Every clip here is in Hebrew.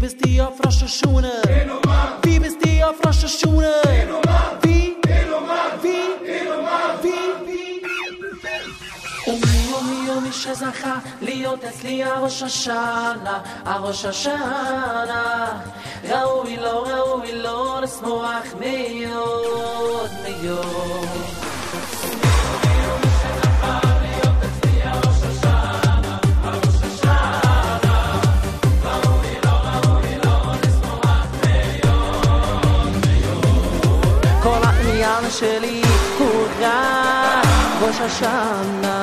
Vi bist die auf rasche Schuhe. Vi bist die auf rasche Schuhe. Wie? Wie? Wie? אומי אומי אומי שזכה להיות אצלי הראש השנה, הראש השנה. ראוי לא ראוי לא לשמוח מאוד מאוד שלי הוא רק ראש השנה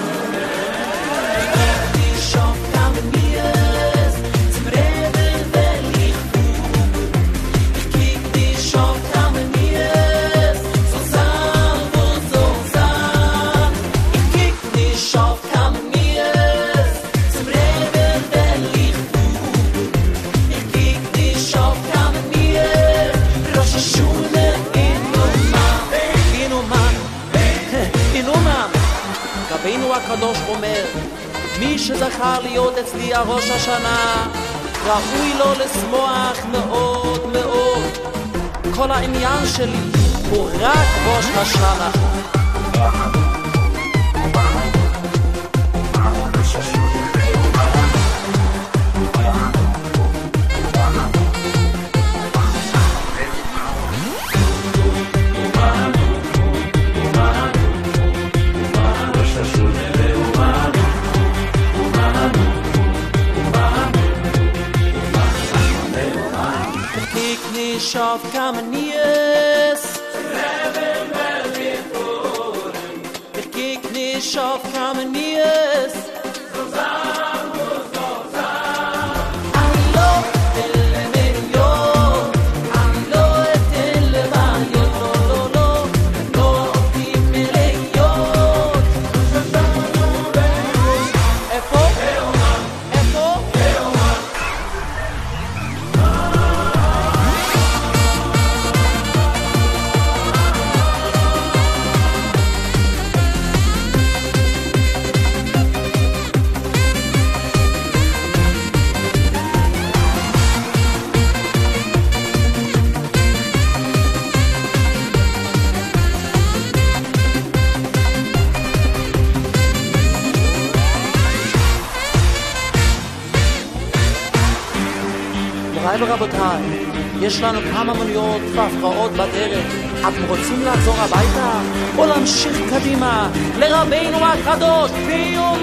הקדוש אומר, מי שזכה להיות אצלי הראש השנה, ראוי לו לשמוח מאוד מאוד. כל העניין שלי הוא רק ראש השנה. geschafft, kann man nie es. Das Leben wird dir Ich geh nicht auf, kann ורבותיי, יש לנו כמה מוניות והפרעות בדרך. אתם רוצים לעזור הביתה? או להמשיך קדימה לרבינו הקדוש ביום